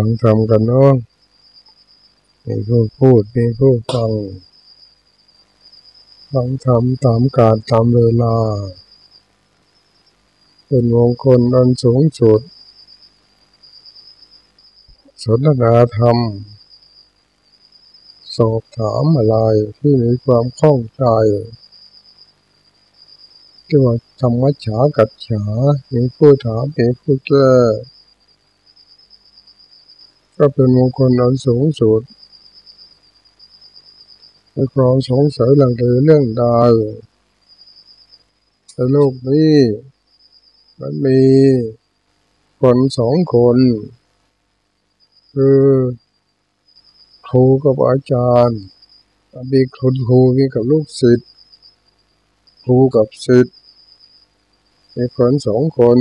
ฟังทำกันเนาะมีผู้พูดมีผู้ฟังฟังทำตามการตามเวลา เป็นมงคลอันสูงสุด สนทนาธรรม สอบถามอะไรที่มีความข้องใจที่ว่าธรรมะฉากัดฉามีผู้ถามมีผู้แก้ ก็เป็นมงคลอันสูงสุดในความสงสัยหลังเเรื่องใดในโลกนี้ มันมีคนสองคน คือครูกับอาจารย์มีคนครูมีกับลูกศิษย์ครูกับศิษย์มีคนสองคน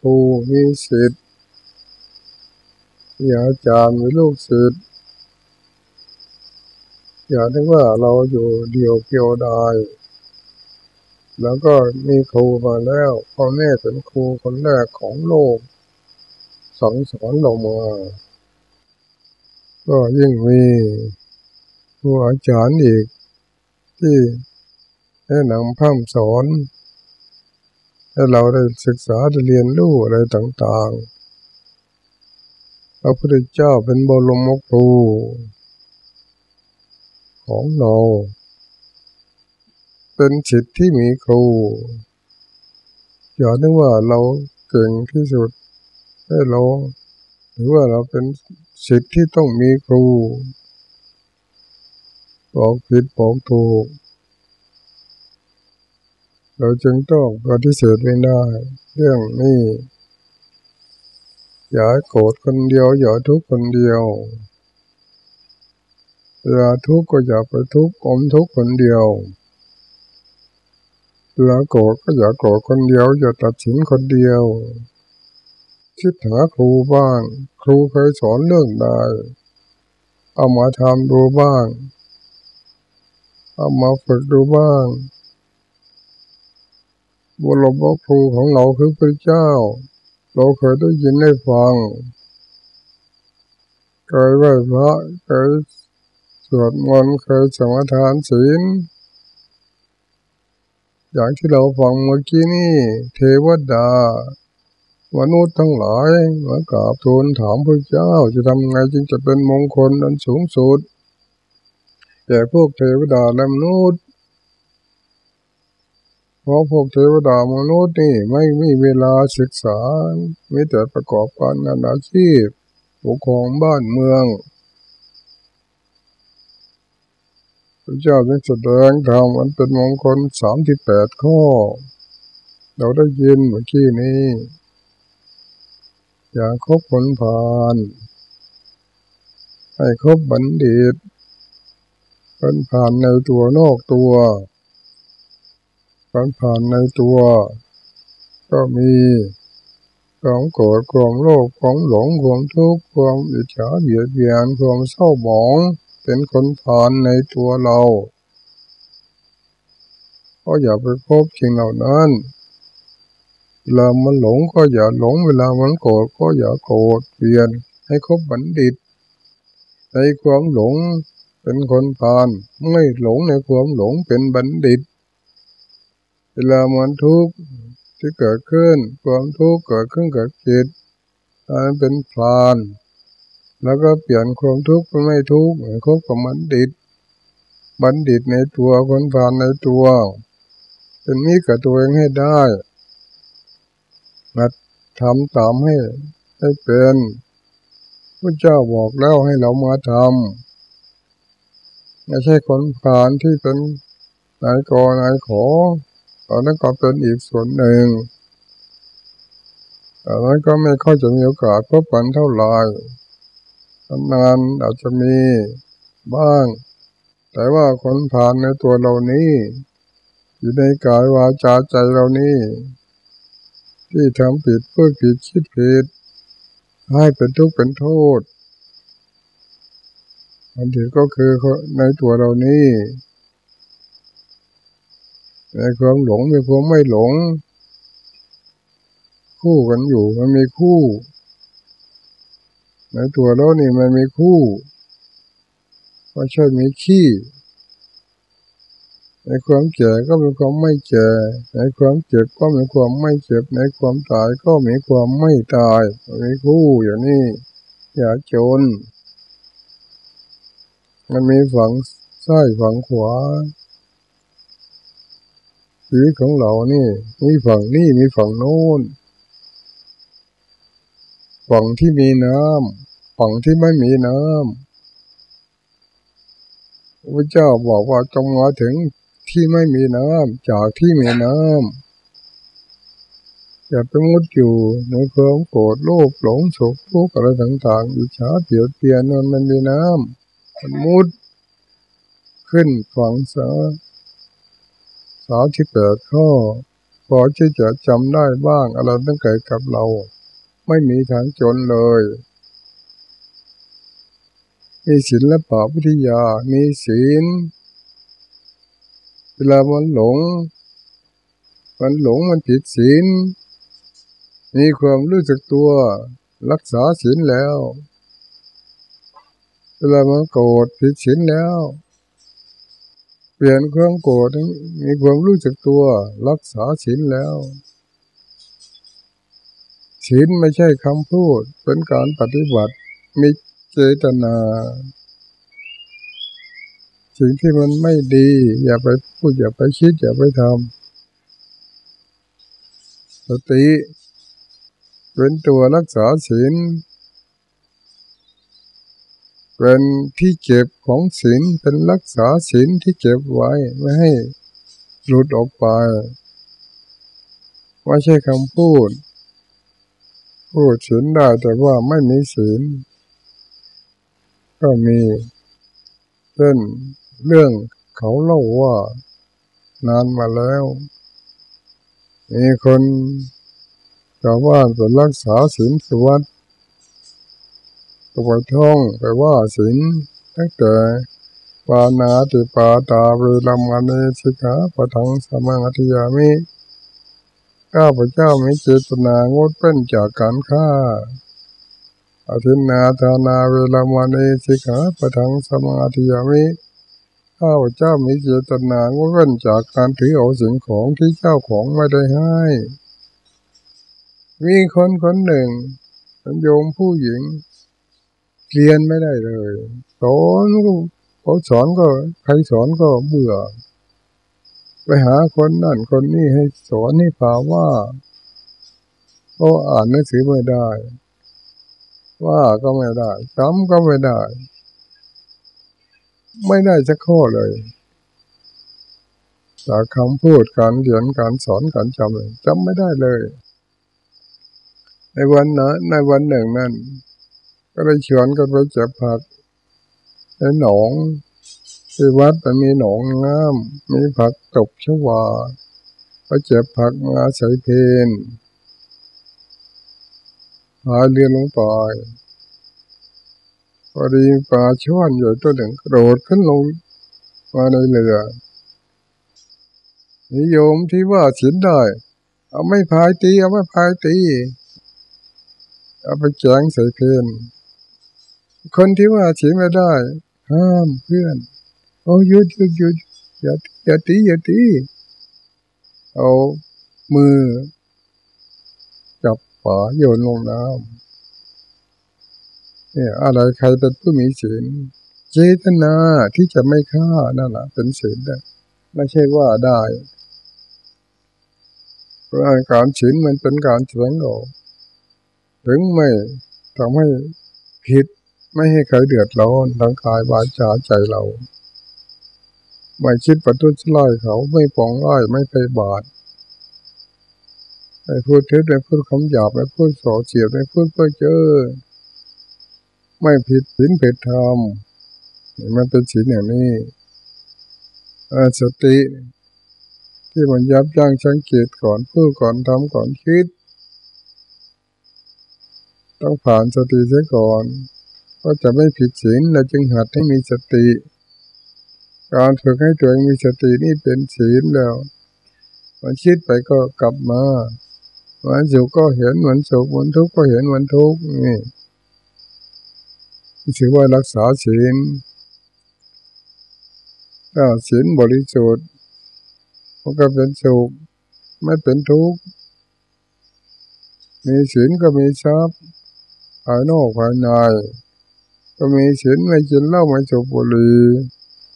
ครูมีศิษย์ มีอาจารย์มีลูกศิษย์อย่านึกว่าเราอยู่เดียวเกี่ยวดาย แล้วก็มีครูมาแล้วพ่อแม่เป็นครูคนแรกของโลกสอนสอนเรามาก็ยิ่งมีครูอาจารย์อีก ที่แนะนำพัฒสอนให้เราได้ศึกษาได้เรียนรู้อะไรต่างๆ ระพุทธเจ้าเป็นบรมครูของเรา เป็นจิตที่มีครู อย่านึกว่าเราเก่งที่สุดให้เราหรือว่าเราเป็นสิทธิ์ที่ต้องมีครูบอกผิดบอกถูก เราจึงต้องปฏิเสธไม่ได้ เรื่องนี้ อย่าโกรธคนเดียว อย่าทุกข์คนเดียวเวลาทุกข์ก็อย่าไปทุกข์อมทุกข์คนเดียวเวลาโกรธก็อย่าโกรธคนเดียว อย่าตัดสินคนเดียว คิดหาครูบ้าง ครูเคยสอนเรื่องใดเอามาทำดูบ้าง เอามาฝึกดูบ้างบุรพครูของเราคือพระเจ้า เราเคยได้ยินได้ฟังเคยไหว้พระเคยสวดมนต์เคยสมาทานศีลอย่างที่เราฟังเมื่อกี้นี่ เทวดามนุษย์ทั้งหลายมากราบทูลถามพระเจ้าจะทำไงจึงจะเป็นมงคลอันสูงสุดแต่พวกเทวดาและมนุษย์ ราะพวกเทวดามนุษย์นี่ไม่มีเวลาศึกษาไม่แต่ประกอบการงานอาชีพปกครองบ้านเมืองพระเจ้าจึงแสดงธรรมมันเป็นมงคลสามที่แปดข้อ เราได้ยินเมื่อกี้นี้ อย่าคบผลผ่าน ให้คบบัณฑิตผลผ่านในตัวนอกตัว การผ่านในตัว ก็มีความโกรธความโลภความหลงความทุกข์ความอิจฉาเบียดเบียนความเศร้าหมอง เป็นคนผ่านในตัวเราก็อย่าไปพบสิ่งเหล่านั้นเวลามันหลงก็อย่าหลง เวลามันโกรธก็อย่าโกรธเปลี่ยนให้คบบัณฑิต ในความหลงเป็นคนผ่าน ไม่หลงในความหลงเป็นบัณฑิต ลามันทุกข์ที่เกิดขึ้นความทุกข์เกิดขึ้นกับจิตอันเป็นพลาน แล้วก็เปลี่ยนความทุกข์เป็นไม่ทุกข์คบกับบัณฑิต บัณฑิตในตัวคนผ่านในตัว เป็นมิตรกับตัวเองให้ได้มาทำตามให้ให้เป็นพระเจ้าบอกแล้วให้เรามาทำไม่ใช่คนผ่านที่เป็นนายกนายขอ อนนั้นก็เป็นอีกส่วนหนึ่งตอนนั้นก็ไม่ค่อยจะมีโอกาสพบกันเท่าไหร่นานอาจจะมีบ้าง แต่ว่าคนผ่านในตัวเรานี้ อยู่ในกายวาจาใจเรานี้ ที่ทำผิดเพูดผิดคิดผิด ให้เป็นทุกข์เป็นโทษอันที่ก็คือในตัวเรานี้ ในความหลงมีความไม่หลง คู่กันอยู่มันมีคู่ในตัวเรานี่มันมีคู่ไม่ใช่มีขี้ในความเจ็บก็มีความไม่เจ็บในความเจ็บก็มีความไม่เจ็บ ในความตายก็มีความไม่ตายมีคู่อย่างนี้อย่าจน มันมีฝังซ้ายฝังขวา ชีวิตของเรานี่ มีฝั่งนี้มีฝั่งโน้น ฝั่งที่มีน้ำฝั่งที่ไม่มีน้ำพระเจ้าบอกว่าจงมาถึงที่ไม่มีน้ำจากที่มีน้ำอย่าไปมุดอยู่ในความโกรธโลภหลงโศกทุกข์อะไรต่างๆอิจฉาเปียดเปียนนั่นมันมีน้ำมันมุดขึ้นฝั่งสา สาที่เปิดข้อพอที่จะจำได้บ้างอะไรตั้งเกิดกับเรา ไม่มีทางจนเลย มีศิลปะวิทยา มีศีล เวลามันหลง มันหลงมันผิดศีล มีความรู้สึกตัวรักษาศีลแล้ว เวลามันโกรธผิดศีลแล้ว เปลี่ยนความโกรธมีความรู้สึกตัวรักษาศีลแล้วศีลไม่ใช่คำพูด เป็นการปฏิบัติมีเจตนา สิ่งที่มันไม่ดี อย่าไปพูด อย่าไปคิด อย่าไปทำสติเป็นตัวรักษาศีล เป็นที่เก็บของศีลเป็นรักษาศีลที่เก็บไว้ไม่ให้หลุดออกไปไม่ใช่คำพูด พูดศีลได้แต่ว่าไม่มีศีลก็มีเช่นเรื่องเขาเล่าว่านานมาแล้ว มีคนชาวบ้านไปรักษาศีลสวัสดิ์ ก็ไปท่องไปว่าศีลตั้งแต่ปานาติปาตาเวลามาเนสิกาปะทังสมาธิยามิข้าพเจ้ามีเจตนางดเป็นจากการฆ่าอธินาธานาเวลามาเนสิกาปะทังสมาธิยามิข้าพเจ้ามีเจตนางดเว้นจากการถือเอาสิ่งของที่เจ้าของไม่ได้ให้ มีคนคนหนึ่งเป็นโยมผู้หญิง เรียนไม่ได้เลยสอนก็เขาสอนก็ ใครสอนก็เบื่อ ไปหาคนนั่นคนนี้ให้สอนให้พาว่าก็อ่านหนังสือไม่ได้ ว่าก็ไม่ได้จำก็ไม่ได้ ไม่ได้จะข้อเลยจากคำพูดการเรียนการสอนการจำจำไม่ได้เลย ในวันนะในวันหนึ่งนั้น ก็เลยชวนกันไปเจ็บผักในหนองที่วัดมันมีหนองน้ำมีผักตบชวาไปเจ็บผักมาใส่เพนหาเรียนลงไปพอดีปลาช่อนอยู่ตัวหนึ่งกระโดดขึ้นลงมาในเรือนิยมที่ว่าสินได้ เอาไม่พายตี เอาไม่พายตี เอาไปแจงใส่เพน คนที่ว่าเสียไม่ได้ ห้ามเพื่อน โอ้ยุดยุดยุดอย่าอย่าตีอย่าตีเอามือ จับฝาโยนลงน้ำเนี่ยอะไรใครเป็นผู้มีศีลเจตนาที่จะไม่ฆ่านั่นแหละเป็นศีลได้ไม่ใช่ว่าได้เพราะการศีลมันเป็นการแสดงออกถึงไม่ทำให้ผิด ไม่ให้ใครเดือดร้อนทั้งกายวาจาใจเรา ไม่คิดประทุษร้ายเขาไม่ปองร้ายไม่ไปบาดไม่พูดเท็จไม่พูดคำหยาบไม่พูดส่อเสียดไม่พูดเพื่อเจอไม่ผิดศีลผิดธรรมมันเป็นศีลอย่างนี้สติ ที่มันยับยั้งสังเกตก่อนพูดก่อนทำก่อนคิด ต้องผ่านสติเสียก่อน ก็จะไม่ผิดศีลเราจึงหัดให้มีสติ การฝึกให้ตัวเองมีสตินี่เป็นศีลแล้วมันคิดไปก็กลับมาวันสุขก็เห็นวันสุขวันทุกข์ก็เห็นวันทุกข์นี่ถือว่ารักษาศีลถ้าศีลบริสุทธิ์มันก็เป็นสุขไม่เป็นทุกข์มีศีลก็มีทรัพย์ภายนอกภายใน ก็มีศีลไม่กินเหล้าไม่สูบบุหรี่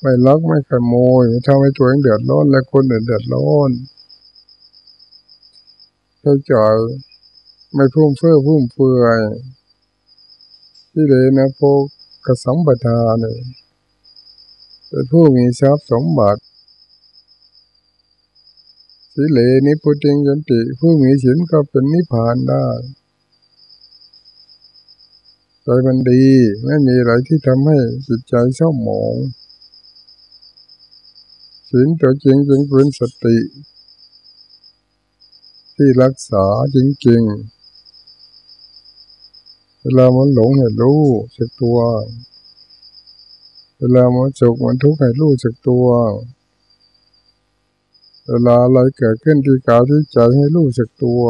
ไม่ลักไม่ขโมยไม่ทำให้ตัวเองเดือดร้อนและคนอื่นเดือดร้อนใช้จ่ายไม่พุ่มเฟื่อพุ่มเฟือยที่เลยนะพวกกระสัมปทาเนี่ยเป็นผู้มีทรัพย์สมบัติสิเลนิพุติงยันติผู้มีศีลก็เป็นนิพพานได้ ใจมันดี ไม่มีอะไรที่ทำให้จิตใจเศร้าหมองศีลตัวจริงจึงเป็นสติ ที่รักษาจริงๆ เวลามันหลงให้รู้สึกตัว เวลามันสุขมันทุกข์ให้รู้สึกตัว เวลาอะไรเกิดขึ้นที่กายที่ใจให้รู้สึกตัว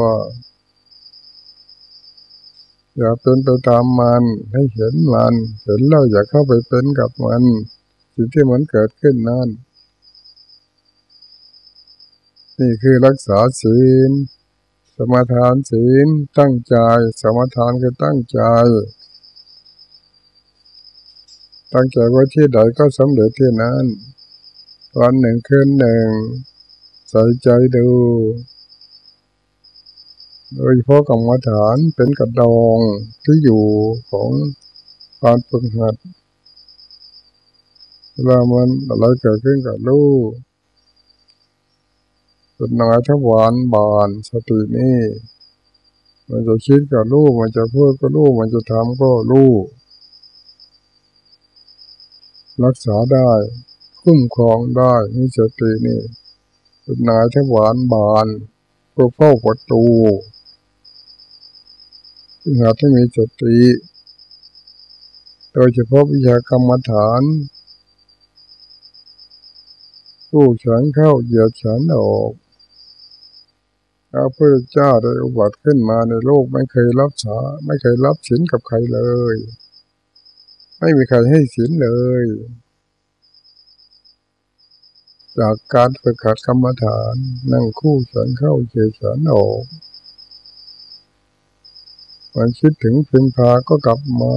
อย่าเป็นไปตามมันให้เห็นมันเห็นแล้วอย่าเข้าไปเป็นกับมันสิ่งที่มันเกิดขึ้นนั่นนี่คือรักษาศีล สมาทานศีลตั้งใจ สมาทานคือตั้งใจ ตั้งใจว่าที่ใดก็สำเร็จที่นั้นวันหนึ่งคืนหนึ่ง ใส่ใจดู โดยเฉพาะกรรมฐานเป็นกระดองที่อยู่ของการฝึกหัดเวลามันอะไรเกิดขึ้นกับลูกเป็นนายทวารบานสตินี่มันจะคิดกับลูกมันจะพูดก็ลูกมันจะทำก็ลูกรักษาได้คุ้มครองได้นี่สตินี่เป็นนายทวารบานผู้เฝ้าประตู หาที่มีสติโดยเฉพาะวิชากรรมฐานผู้ฉันเข้าเหยียดฉันออกพระพุทธเจ้าได้อุบัติขึ้นมาในโลกไม่เคยรับฉาไม่เคยรับศีลกับใครเลย ไม่มีใครให้ศีลเลย จากการฝึกขัดกรรมฐานนั่งคู่ฉันเข้าเฉยฉันออก มันคิดถึงพิมพาก็กลับมา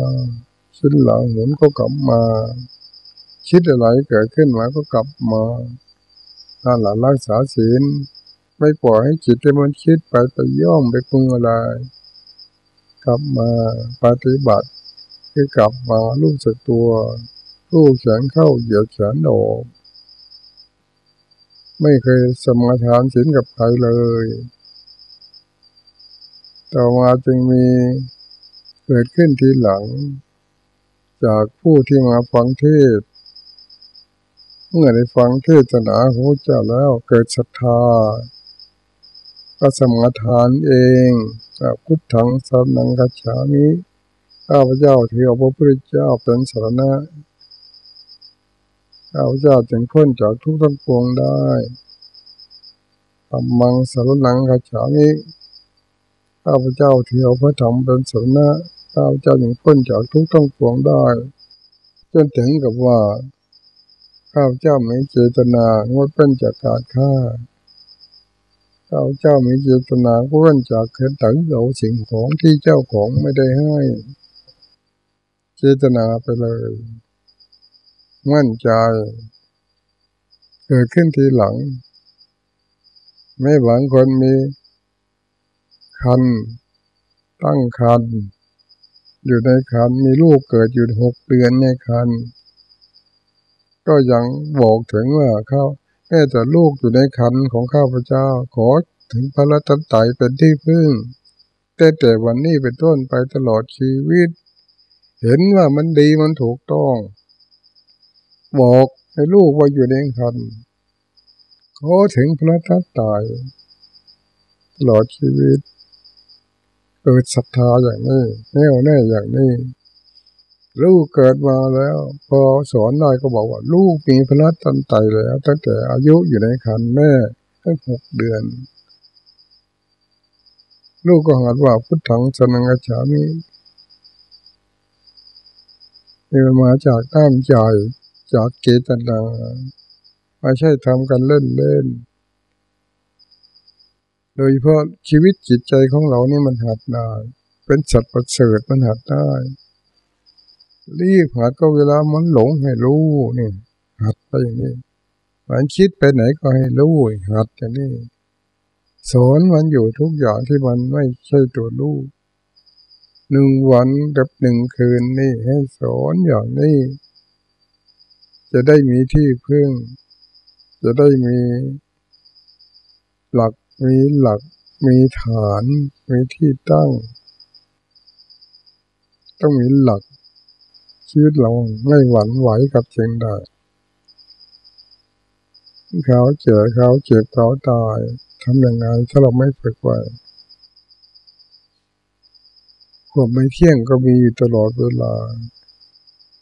คิดหลังหมุนก็กลับมา คิดอะไรเกิดขึ้นมาก็กลับมาถ้าหลังรักษาศีลไม่ปล่อยให้จิตมันคิดไปไปย่อมไปปรุงอะไร กลับมาปฏิบัติคือกลับมาลูกสึกตัวลูกแขนเข้าเหยียดแขนออกไม่เคยสมาทานศีลกับใครเลย ต่อมาจึงมีเกิดขึ้นทีหลัง จากผู้ที่มาฟังเทศ เมื่อได้ฟังเทศนาของพระเจ้าแล้วเกิดศรัทธาก็สมาทานเองพุทธังสานังกัจฉามิข้าพเจ้าถือพระพุทธเจ้าเป็นสารณะข้าพเจ้าจึงพ้นจากทุกข์ทั้งปวงได้ธรรมังสารนังกัจฉามิ ข้าพเจ้าถือพระธรรมเป็นสารณะข้าพเจ้าจึงพ้นจากทุกข์ทั้งปวงได้ จนถึงกับว่า ข้าพเจ้าไม่เจตนางดเป็นจากการฆ่า ข้าพเจ้าไมีเจตนาเว้นจากเห็นตังเอาสิ่งของที่เจ้าของไม่ได้ให้ เจตนาไปเลย มั่นใจ เกิดขึ้นทีหลัง ไม่หวังคนมี คันตั้งคันอยู่ในคันมีลูกเกิดอยู่หกเดือนในคันก็ยังบอกถึงว่าเขาแม้แต่ลูกอยู่ในคันของข้าพเจ้าขอถึงพระรัตนตรัยเป็นที่พึ่งแต่แต่วันนี้เป็นต้นไปตลอดชีวิต เห็นว่ามันดีมันถูกต้อง บอกให้ลูกว่าอยู่ในคันขอถึงพระรัตนตรัยตลอดชีวิต เกิดศรัทธาอย่างนี้แน่วแน่อย่างนี้ลูกเกิดมาแล้ว พอสอนหน่อยก็บอกว่า ลูกมีพระตันไตแล้ว ตั้งแต่อายุอยู่ในคันแม่ตั้งหกเดือน ลูกก็หัดว่าพุทธังสนังกัจฉามินี่มันมาจากตั้งใจจากเกตนาไม่ใช่ทำกันเล่นเล่น โดยเฉพาะชีวิตจิตใจของเรานี่มันหัดได้ เป็นสัตว์ประเสริฐมันหัดได้ รีบหัดก็เวลามันหลงให้รู้นี่ หัดไปอย่างนี้มันคิดไปไหนก็ให้รู้หัดอย่างนี้สอนมันอยู่ทุกอย่างที่มันไม่ใช่ตัวรู้หนึ่งวันกับหนึ่งคืนนี่ให้สอนอย่างนี้ จะได้มีที่พึ่ง จะได้มีหลัก มีหลัก มีฐาน มีที่ตั้ง ต้องมีหลัก ชีวิตเราไม่หวั่นไหวกับเชิงใดเขาเจ็บเขาเจ็บเขาตายทำอยังไงถ้าเราไม่ฝึกไว้ความไม่เที่ยงก็มีอยู่ตลอดเวลา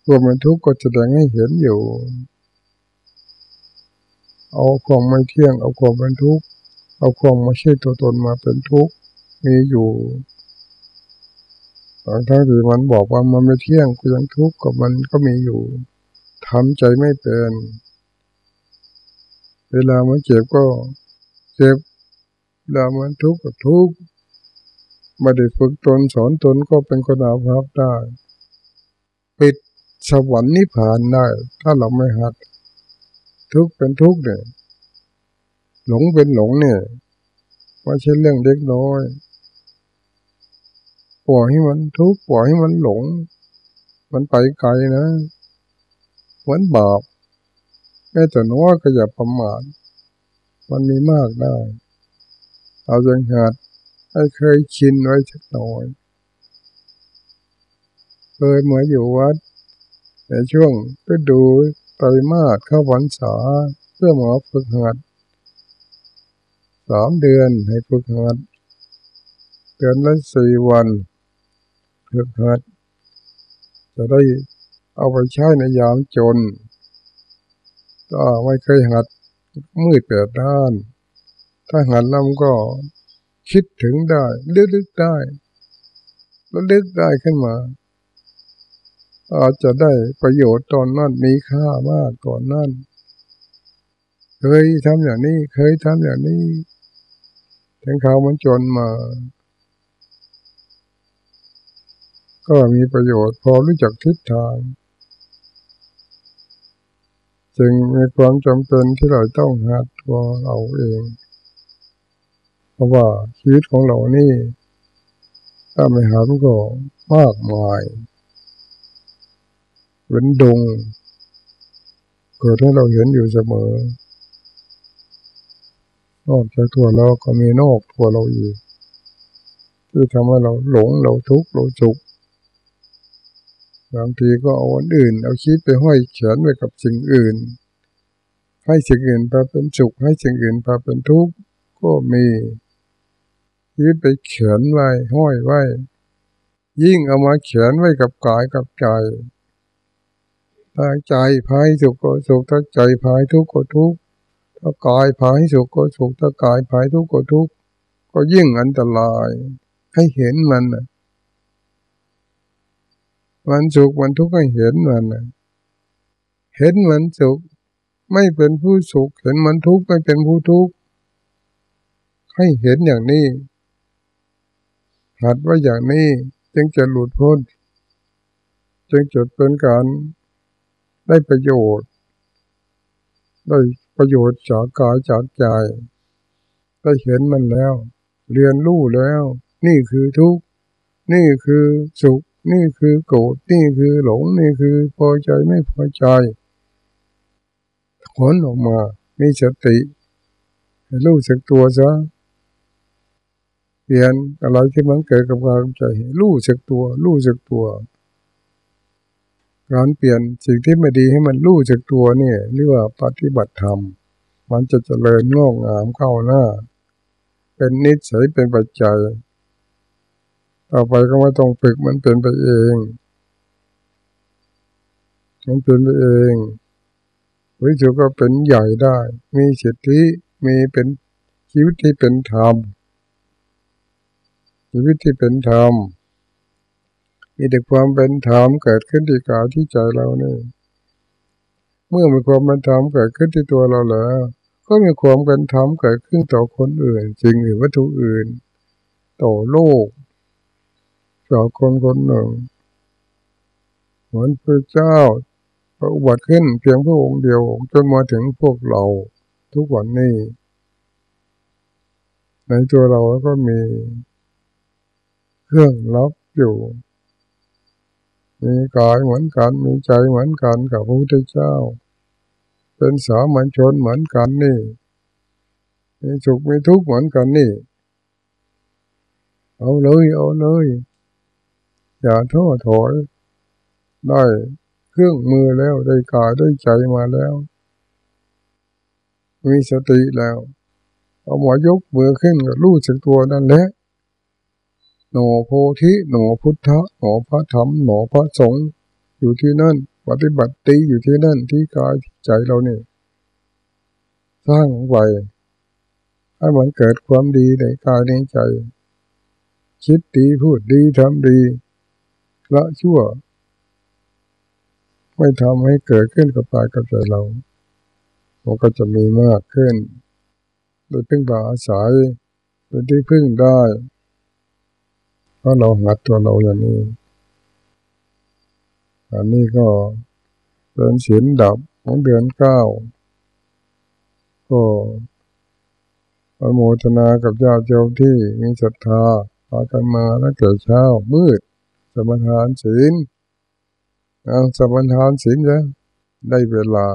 ความทุกข์ก็แสดงให้เห็นอยู่ เอาความไม่เที่ยง เอาความเป็นทุกข์ เอาความไม่ใช่ตัวตนมาเป็นทุกข์มีอยู่บางทั้งที่มันบอกว่ามันไม่เที่ยงก็ยังทุกข์กับมันก็มีอยู่ทำใจไม่เป็น เวลามันเจ็บก็เจ็บเวลามันทุกข์ก็ทุกข์ไม่ได้ฝึกตนสอนตนก็เป็นคนอาภัพได้ ปิดสวรรค์นิพพานได้ ถ้าเราไม่หัด ทุกข์เป็นทุกข์เนี่ย หลงเป็นหลงเนี่ยไม่ใช่เรื่องเล็กน้อยปล่อยให้มันทุกข์ปล่อยให้มันหลง มันไปไกลนะเหมือนบาปแม้แต่น้อยก็อย่าประมาทมันมีมากได้ เอาจังหัดให้เคยชินไว้สักหน่อยเคยเหมือนอยู่วัดในช่วงฤดูไตรมาสเข้าพรรษาเพื่อหมอฝึกหัด สามเดือนให้ฝึกหัดเดือนละสี่วันฝึกหัด จะได้เอาไปใช้ในยามจนก็ไม่เคยหัดมืดเปิดด้าน ถ้าหัดแล้วก็คิดถึงได้ลึกๆได้แล้วลึกได้ขึ้นมา อาจจะได้ประโยชน์ตอนนั้นมีค่ามากก่อนนั้น เคยทำอย่างนี้ เคยทำอย่างนี้ถึงเขามันจนมา ก็มีประโยชน์พอรู้จักทิศทาง จึงมีความจำเป็นที่เราต้องหัดตัวเราเอง เพราะว่าชีวิตของเรานี่ถ้าไม่หัดก็มากมายเป็นดงเกิดให้เราเห็นอยู่เสมอ นอกจากตัวเราก็มีนอกตัวเราอีกที่ทำให้เราหลงเราทุกข์เราสุขบางทีก็เอาอันอื่น เอาคิดไปห้อยเขียนไว้กับสิ่งอื่น ให้สิ่งอื่นพาเป็นสุขให้สิ่งอื่นพาเป็นทุกข์ก็มียึดไปเขียนไว้ห้อยไว้ ยิ่งเอามาเขียนไว้กับกายกับใจถ้าใจพายสุขก็สุขถ้าใจพายทุกข์ก็ทุกข์ ถ้ากายภายสุขก็สุขถ้ากายภายทุกข์ก็ทุกข์ก็ยิ่งอันตราย ให้เห็นมันมันสุขมันทุกข์ให้เห็นมันเห็นมันสุขไม่เป็นผู้สุข เห็นมันทุกข์ไม่เป็นผู้ทุกข์ให้เห็นอย่างนี้หัดว่าอย่างนี้จึงจะหลุดพ้น จึงจะเป็นการได้ประโยชน์ ได้ ประโยชน์จากกายจากใจได้เห็นมันแล้ว เรียนรู้แล้ว นี่คือทุกข์นี่คือสุข นี่คือโกรธนี่คือหลง นี่คือพอใจไม่พอใจขนออกมามีสติรู้สึกตัวซะเปลี่ยนอะไรที่มันเกิดกับความใจรู้สึกตัว รู้สึกตัว การเปลี่ยนสิ่งที่ไม่ดีให้มันรู้จากตัวนี่เรียกว่าปฏิบัติธรรม มันจะเจริญงอกงามเข้าหน้า เป็นนิสัยเป็นปัจจัย ต่อไปก็ไม่ต้องฝึกมันเป็นไปเอง มันเป็นไปเองวิจุก็เป็นใหญ่ได้ มีสิทธิมีเป็นชีวิตที่เป็นธรรมชีวิตที่เป็นธรรม มีแต่ความเป็นธรรมเกิดขึ้นที่กายที่ใจเรานี่ เมื่อมีความเป็นธรรมเกิดขึ้นที่ตัวเราแล้ว ก็มีความเป็นธรรมเกิดขึ้นต่อคนอื่นสิ่งอื่นวัตถุอื่น ต่อโลกต่อคนคนหนึ่งเหมือนพระเจ้าพระอุบัติขึ้นเพียงพระองค์เดียวจนมาถึงพวกเราทุกวันนี้ ในตัวเราก็มีเครื่องรับอยู่ มีกายเหมือนกัน มีใจเหมือนกันกับพระพุทธเจ้า เป็นสามัญชนเหมือนกันนี่ มีสุขมีทุกข์เหมือนกันนี่ เอาเลยเอาเลย อย่าท้อถอย ได้เครื่องมือแล้วได้กายได้ใจมาแล้ว มีสติแล้ว เอาหมายกมือขึ้นก็รู้สึกตัวนั่นแหละ หนอโพธิหนอพุทธะหนอพระธรรมหนอพระสงฆ์อยู่ที่นั่น ปฏิบัติตีอยู่ที่นั่นที่กายที่ใจเราเนี่ยสร้างไว้ให้มันเกิดความดีในกายในใจ คิดดีพูดดีทำดีละชั่ว ไม่ทำให้เกิดขึ้นกับกายกับใจเรามันก็จะมีมากขึ้นโดยพึ่งพาอาศัยโดยที่พึ่งได้ เพราะเราหัดตัวเราอย่างนี้ อันนี้ก็เป็นศีลดับของเดือนเก้าก็อนุโมทนากับญาติโยมที่มีศรัทธาพากันมาตั้งแต่เช้ามืด สมทานศีลเอาสมทานศีลจะได้เวลา